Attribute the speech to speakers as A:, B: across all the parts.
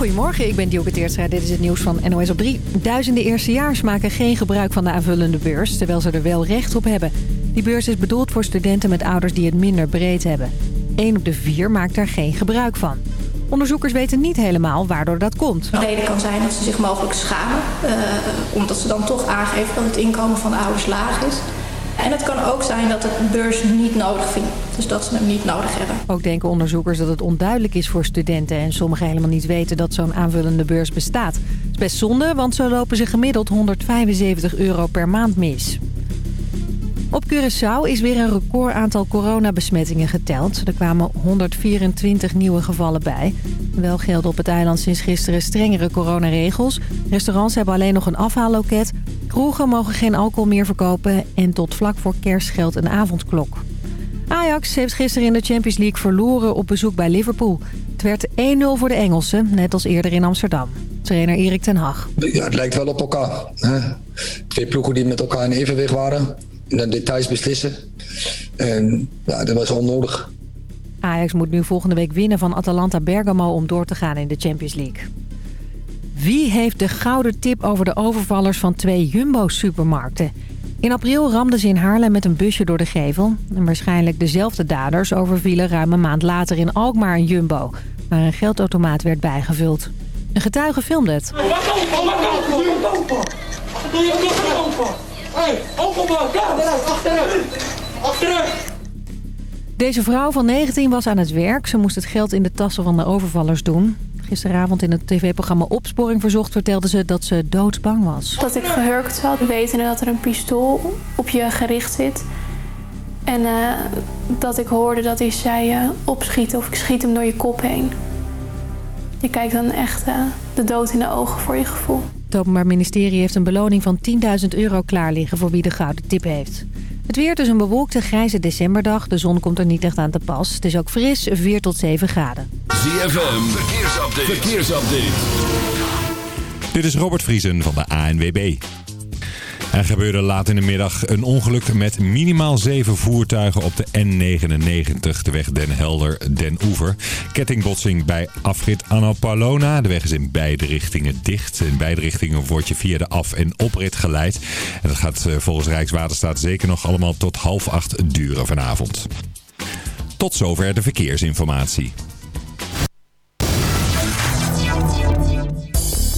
A: Goedemorgen, ik ben Dioke Teertstra. Dit is het nieuws van NOS op 3. Duizenden eerstejaars maken geen gebruik van de aanvullende beurs... terwijl ze er wel recht op hebben. Die beurs is bedoeld voor studenten met ouders die het minder breed hebben. 1 op de 4 maakt er geen gebruik van. Onderzoekers weten niet helemaal waardoor dat komt.
B: De reden kan zijn dat ze zich mogelijk schamen... Uh, omdat ze dan toch aangeven dat het inkomen van de ouders laag is... En het kan ook zijn dat het beurs niet nodig vindt. Dus dat ze hem niet nodig hebben.
A: Ook denken onderzoekers dat het onduidelijk is voor studenten... en sommigen helemaal niet weten dat zo'n aanvullende beurs bestaat. Het is best zonde, want zo lopen ze gemiddeld 175 euro per maand mis. Op Curaçao is weer een record aantal coronabesmettingen geteld. Er kwamen 124 nieuwe gevallen bij. Wel gelden op het eiland sinds gisteren strengere coronaregels. Restaurants hebben alleen nog een afhaalloket. Kroegen mogen geen alcohol meer verkopen. En tot vlak voor kerst geldt een avondklok. Ajax heeft gisteren in de Champions League verloren op bezoek bij Liverpool. Het werd 1-0 voor de Engelsen, net als eerder in Amsterdam. Trainer Erik ten Hag.
C: Ja, het lijkt wel op elkaar. Hè? Twee ploegen die met elkaar in evenwicht waren de details beslissen. En ja, dat was onnodig.
A: Ajax moet nu volgende week winnen van Atalanta Bergamo om door te gaan in de Champions League. Wie heeft de gouden tip over de overvallers van twee Jumbo-supermarkten? In april ramden ze in Haarlem met een busje door de gevel. En waarschijnlijk dezelfde daders overvielen ruim een maand later in Alkmaar een Jumbo... waar een geldautomaat werd bijgevuld. Een getuige filmde het. Hey, Deze vrouw van 19 was aan het werk. Ze moest het geld in de tassen van de overvallers doen. Gisteravond in het tv-programma Opsporing Verzocht vertelde ze dat ze doodsbang was.
D: Dat ik gehurkt zat, weten dat er een pistool op je gericht zit. En uh, dat ik hoorde dat hij zei, uh, opschieten of ik schiet hem door je kop heen. Je kijkt dan echt uh, de dood in de ogen voor je gevoel.
A: Het Openbaar Ministerie heeft een beloning van 10.000 euro klaar liggen voor wie de gouden tip heeft. Het weer is een bewolkte grijze decemberdag. De zon komt er niet echt aan te pas. Het is ook fris, 4 tot 7 graden.
E: ZFM, verkeersupdate. verkeersupdate.
F: Dit is Robert Vriesen van de ANWB. Er gebeurde laat in de middag een ongeluk met minimaal zeven voertuigen op de N99, de weg Den Helder-Den Oever. Kettingbotsing bij afrit Annapolona. De weg is in beide richtingen dicht. In beide richtingen word je via de af- en oprit geleid. En dat gaat eh, volgens Rijkswaterstaat zeker nog allemaal tot half acht duren vanavond. Tot zover de verkeersinformatie.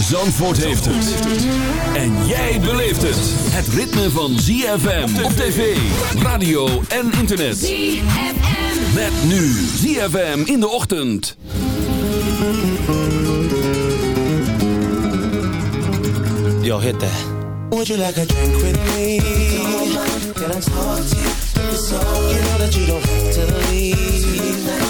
E: Zandvoort heeft het. En jij beleeft het. Het ritme van ZFM op tv, radio en internet.
G: ZFM.
E: Met nu ZFM in de ochtend.
H: Yo, hit that. Would you like a drink with me? Can I talk to you? So you know that you don't have to leave.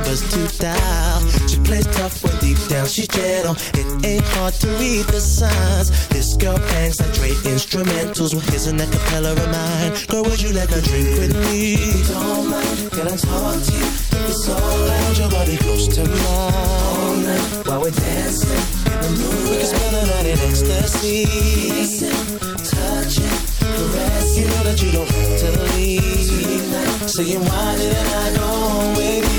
H: numbers to dial. She plays tough when deep down she's gentle. It ain't hard to read the signs. This girl bangs like Dre instrumentals. Well, here's an acapella of mine. Girl, would you like a drink with me? Don't mind, can I talk to you? It's alright, your body close to mine. All night while we're dancing in the night in ecstasy. Kissing, Touching, caress. You know that you don't have to leave. Saying why didn't I go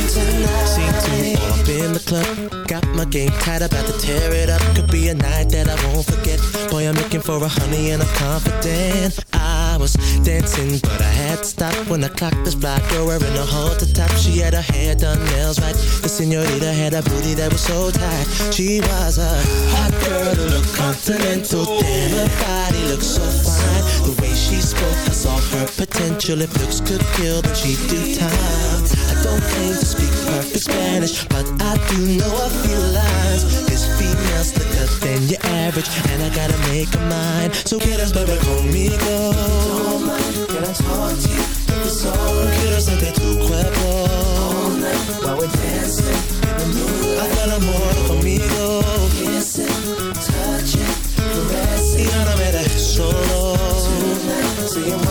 H: in the club. Got my game tight, about to tear it up. Could be a night that I won't forget. Boy, I'm looking for a honey and I'm confident. I was dancing, but I had to stop when I clocked this black girl wearing a halter top. She had her hair done, nails right. The senorita had a booty that was so tight. She was a hot girl who looked continental. Damn, her body looked so fine. The way she spoke, I saw her potential. If looks could kill, then she'd do time. I don't claim to speak perfect Spanish, but I do know a few lines. This female's slicker than your average, and I gotta make a mind. So us, baby, conmigo. Don't mind, can I talk to you? Quiero sentir tu cuerpo While we're dancing in the moonlight Haz el amor conmigo Kissing, touching, caressing Y no me dejes solo Tonight, saying why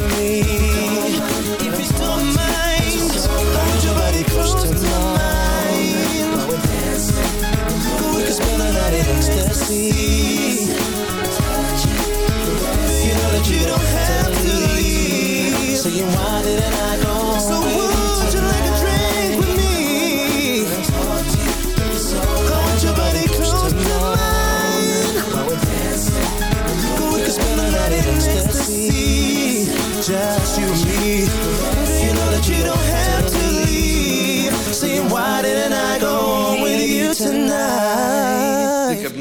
I: see.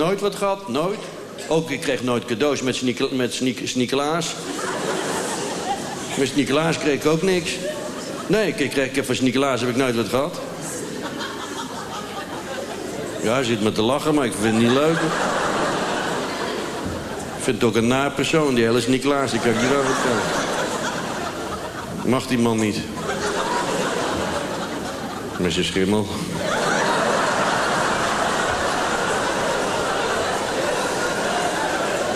I: Nooit wat gehad, nooit. Ook, ik kreeg nooit cadeaus met Sint- met. Met Sint-Nicolaas kreeg ik ook niks. Nee, ik, kreeg, ik heb van Sint-Nicolaas heb ik nooit wat gehad. Ja, hij zit me te lachen, maar ik vind het niet leuk. Ik vind het ook een naar persoon, die hele Sint-Nicolaas. Die kan ik niet wel vertellen. Mag die man niet. Met zijn schimmel.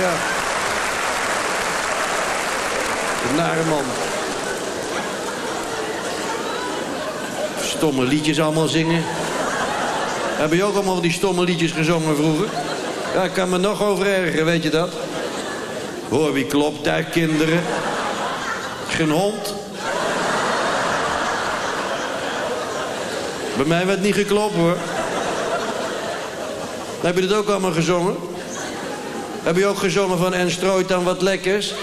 I: Ja, nare man. Stomme liedjes allemaal zingen. Hebben je ook allemaal die stomme liedjes gezongen vroeger? Ja, ik kan me nog over ergeren, weet je dat? Hoor wie klopt daar, kinderen? Geen hond. Bij mij werd niet geklopt, hoor. Heb je dat ook allemaal gezongen? Heb je ook gezongen van en strooit dan wat lekkers?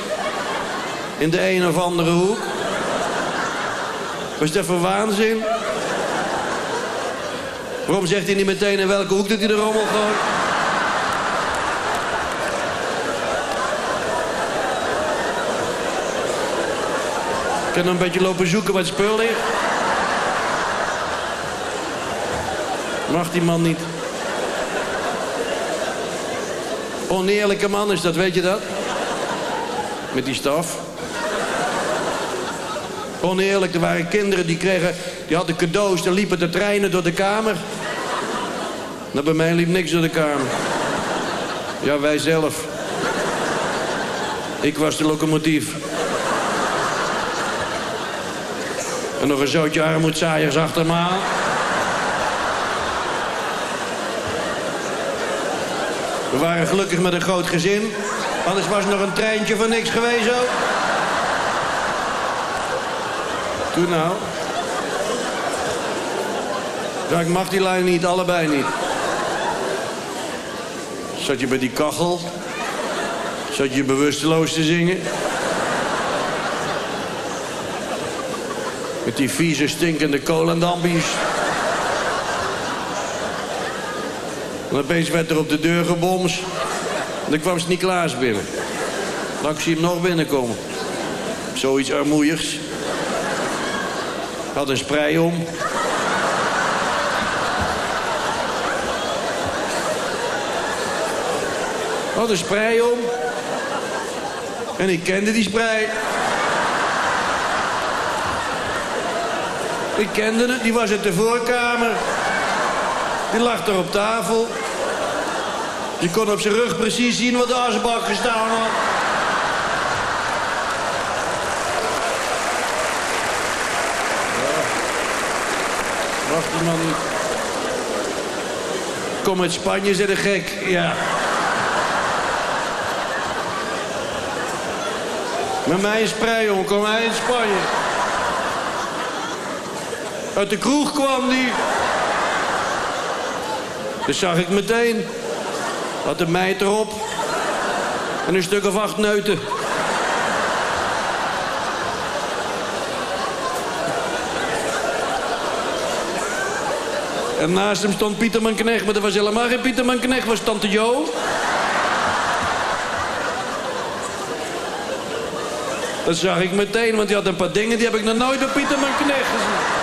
I: In de een of andere hoek? Was dat voor waanzin? Waarom zegt hij niet meteen in welke hoek dat hij de rommel gooit? Ik kan een beetje lopen zoeken wat spul ligt. Mag die man niet. Oneerlijke man is dat, weet je dat? Met die staf. Oneerlijk, er waren kinderen die kregen... die hadden cadeaus, dan liepen de treinen door de kamer. Nou, bij mij liep niks door de kamer. Ja, wij zelf. Ik was de locomotief. En nog een zootje armoedzaaiers achter me aan. We waren gelukkig met een groot gezin. Anders was nog een treintje voor niks geweest ook. Toen nou. Ja, ik mag die lijn niet, allebei niet. Zat je bij die kachel? Zat je bewusteloos te zingen? Met die vieze, stinkende kolendambies. En opeens werd er op de deur gebomst. En dan kwam Sint-Niklaas binnen. Dan zie hem nog binnenkomen. Zoiets armoeigs. Had een sprei om. Had een sprei om. En ik kende die sprei. Ik kende het, die was uit de voorkamer. Die lag er op tafel. Je kon op zijn rug precies zien wat de asbak gestaan had. Ja. Wacht die man niet. Kom uit Spanje, zit een gek. Ja. Met mij in sprei. Kom hij in Spanje. Uit de kroeg kwam die. Dat zag ik meteen. Had een meid erop. En een stuk of acht neuten. En naast hem stond Pieterman Knecht, maar dat was helemaal geen Pieterman Knecht, was tante Jo. Dat zag ik meteen, want die had een paar dingen die heb ik nog nooit op Pieterman Knecht gezien.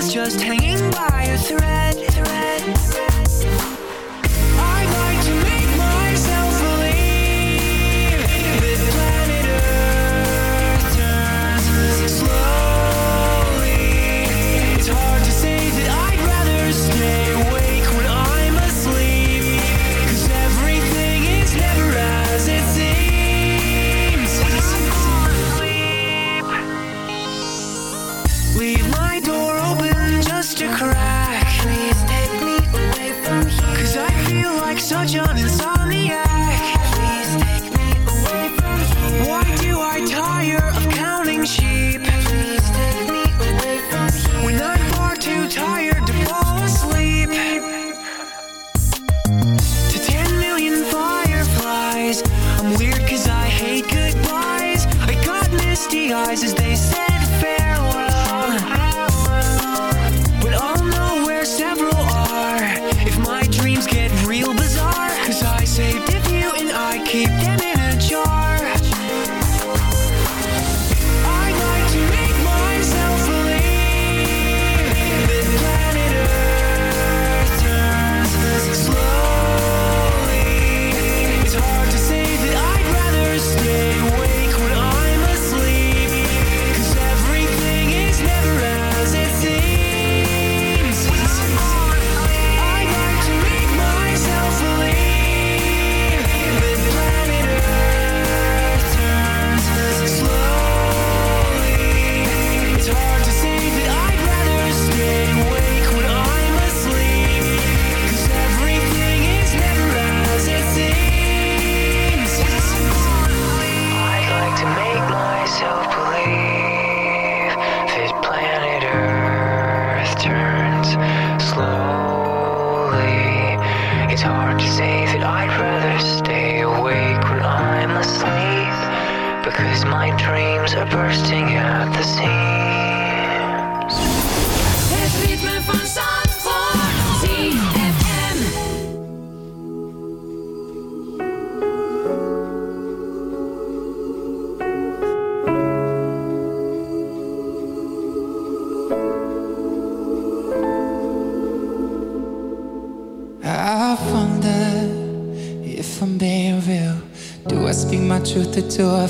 J: Is just hanging by a thread.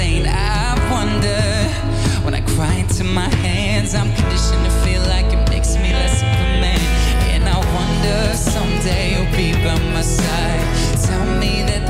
K: insane. I wonder when I cry into my hands, I'm conditioned to feel like it makes me less of a man. And I wonder someday you'll be by my side. Tell me that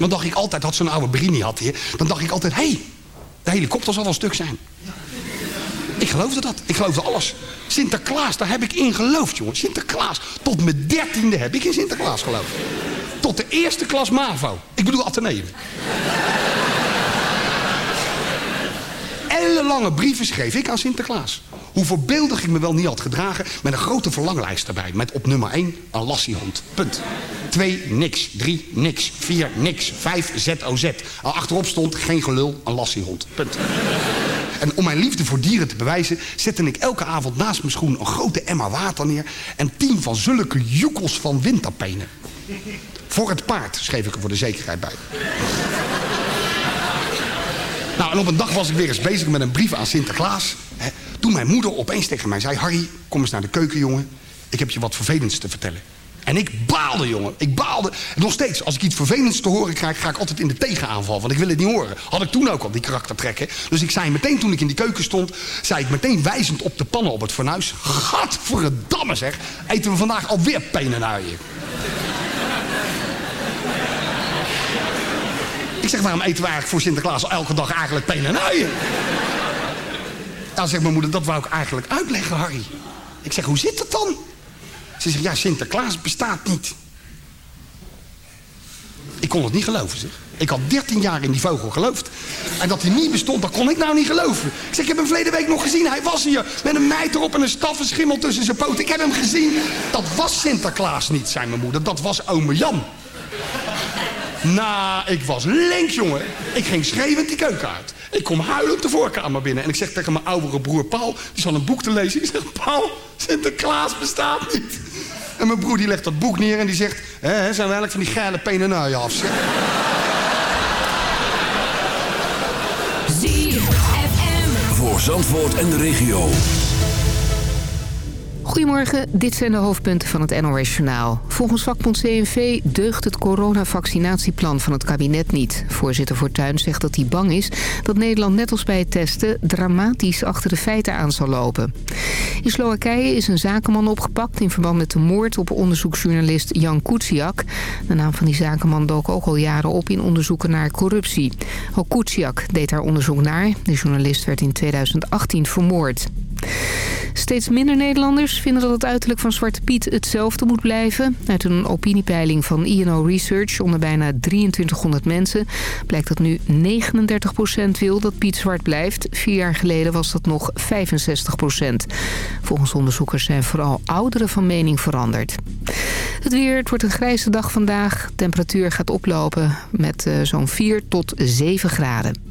L: Dan dacht ik altijd, had zo'n oude Brini had hier. Dan dacht ik altijd, hé, hey, de helikopter zal wel stuk zijn. Ik geloofde dat. Ik geloofde alles. Sinterklaas, daar heb ik in geloofd, jongen. Sinterklaas. Tot mijn dertiende heb ik in Sinterklaas geloofd. Tot de eerste klas MAVO. Ik bedoel Atheneum. Ellenlange brieven schreef ik aan Sinterklaas. Hoe voorbeeldig ik me wel niet had gedragen... met een grote verlanglijst erbij. Met op nummer 1 een lassiehond. Punt. 2 niks. 3 niks. 4 niks. 5 ZOZ. Al achterop stond geen gelul, een lassiehond. Punt. En om mijn liefde voor dieren te bewijzen... zette ik elke avond naast mijn schoen een grote emmer water neer... en tien van zulke joekels van windtapenen. Voor het paard, schreef ik er voor de zekerheid bij. Nou, en op een dag was ik weer eens bezig met een brief aan Sinterklaas. Hè, toen mijn moeder opeens tegen mij zei... Harry, kom eens naar de keuken, jongen. Ik heb je wat vervelends te vertellen. En ik baalde, jongen. Ik baalde. En nog steeds, als ik iets vervelends te horen krijg... ga ik altijd in de tegenaanval, want ik wil het niet horen. Had ik toen ook al, die karaktertrekken. Dus ik zei meteen, toen ik in die keuken stond... zei ik meteen wijzend op de pannen op het fornuis... Gadverdamme zeg, eten we vandaag alweer penenuien. Zeg, waarom eten we eigenlijk voor Sinterklaas elke dag eigenlijk penenuien? Nou, zegt mijn moeder, dat wou ik eigenlijk uitleggen, Harry. Ik zeg, hoe zit het dan? Ze zegt, ja, Sinterklaas bestaat niet. Ik kon het niet geloven, zeg. Ik had 13 jaar in die vogel geloofd. En dat hij niet bestond, dat kon ik nou niet geloven. Ik zeg, ik heb hem verleden week nog gezien. Hij was hier met een meid erop en een staffenschimmel tussen zijn poten. Ik heb hem gezien. Dat was Sinterklaas niet, zei mijn moeder. Dat was ome Jan. Nou, ik was links, jongen. Ik ging schreeuwend die keuken uit. Ik kom huilend de voorkamer binnen. En ik zeg tegen mijn oudere broer Paul, die zat een boek te lezen. Ik zeg, Paul, Sinterklaas bestaat niet. En mijn broer die legt dat boek neer en die zegt... Hè, zijn we eigenlijk van die geile penenuien af, zeg.
E: Voor Zandvoort en de regio.
M: Goedemorgen, dit zijn de hoofdpunten van het NOS-journaal. Volgens vakbond CNV deugt het coronavaccinatieplan van het kabinet niet. Voorzitter Fortuyn zegt dat hij bang is dat Nederland net als bij het testen... dramatisch achter de feiten aan zal lopen. In Slowakije is een zakenman opgepakt in verband met de moord op onderzoeksjournalist Jan Kuciak. De naam van die zakenman dook ook al jaren op in onderzoeken naar corruptie. Ook Kuciak deed daar onderzoek naar. De journalist werd in 2018 vermoord. Steeds minder Nederlanders vinden dat het uiterlijk van Zwarte Piet hetzelfde moet blijven. Uit een opiniepeiling van INO Research onder bijna 2300 mensen... blijkt dat nu 39% wil dat Piet zwart blijft. Vier jaar geleden was dat nog 65%. Volgens onderzoekers zijn vooral ouderen van mening veranderd. Het weer, het wordt een grijze dag vandaag. Temperatuur gaat oplopen met eh, zo'n 4 tot 7 graden.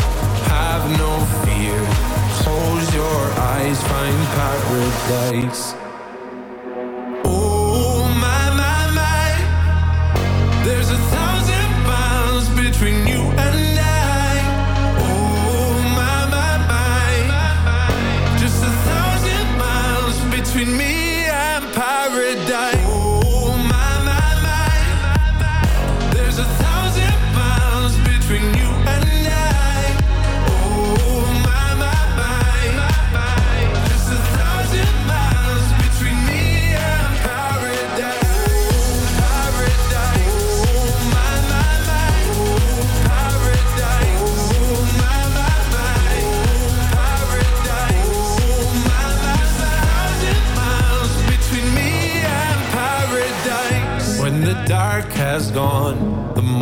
N: Find paradise.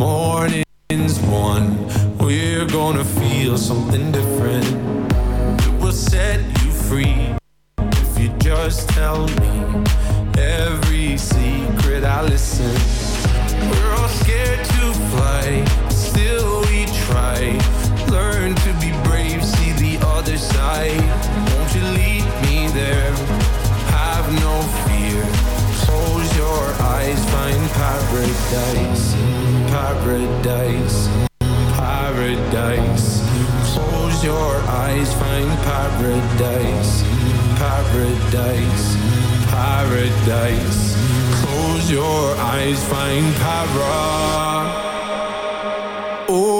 N: Morning's one. We're gonna feel something different. Paradise, paradise, paradise. Close your eyes, find para. Oh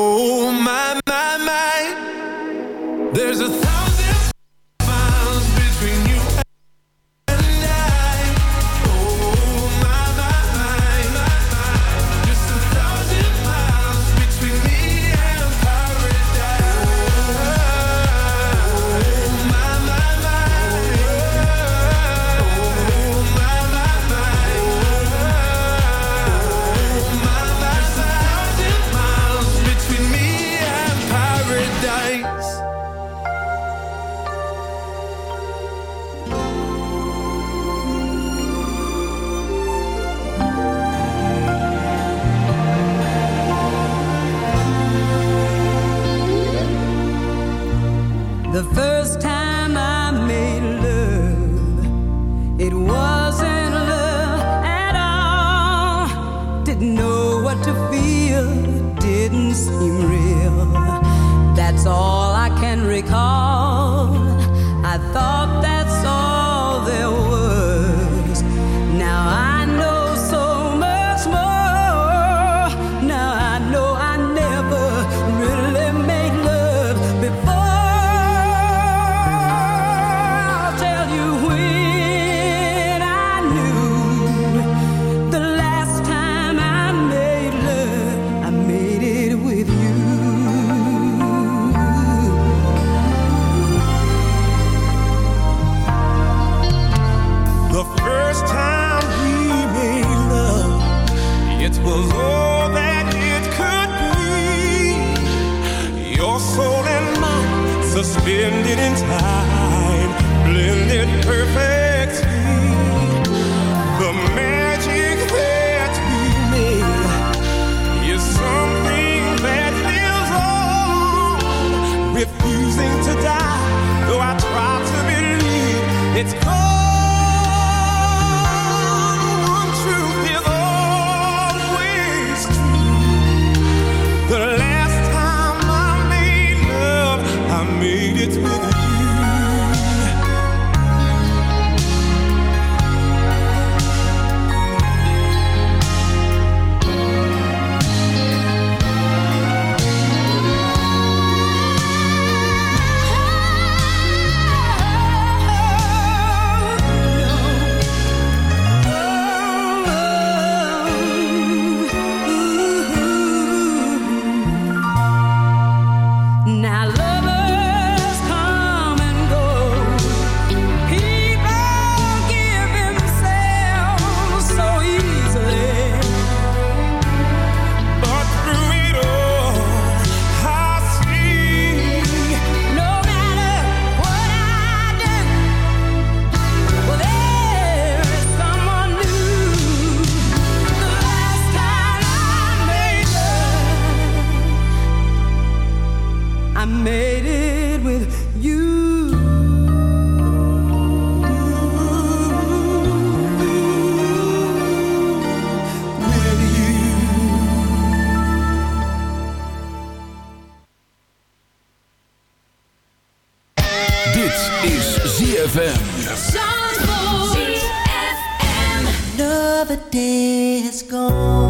E: ZFM.
O: Another day has gone.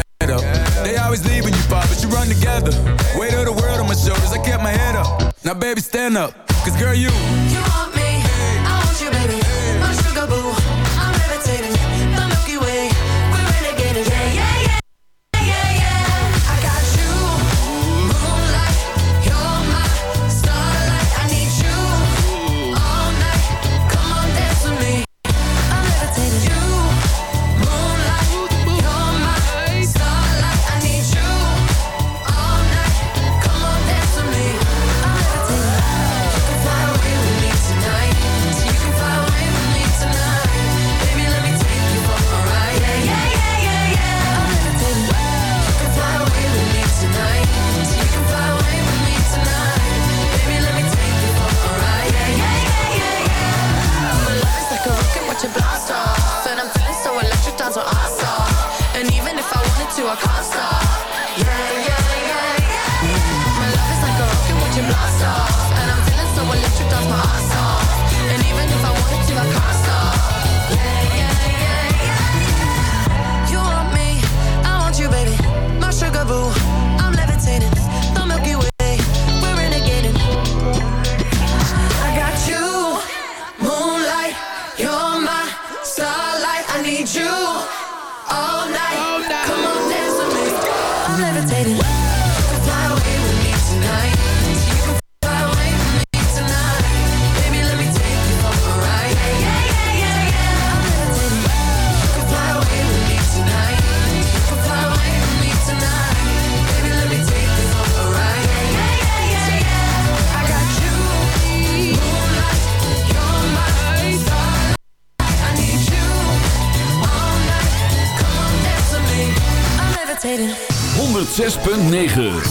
P: up. They always leaving you, Bob, but you run together. Weight of the world on my shoulders, I kept my head up. Now, baby, stand up, cause girl, you.
Q: you
R: 106.9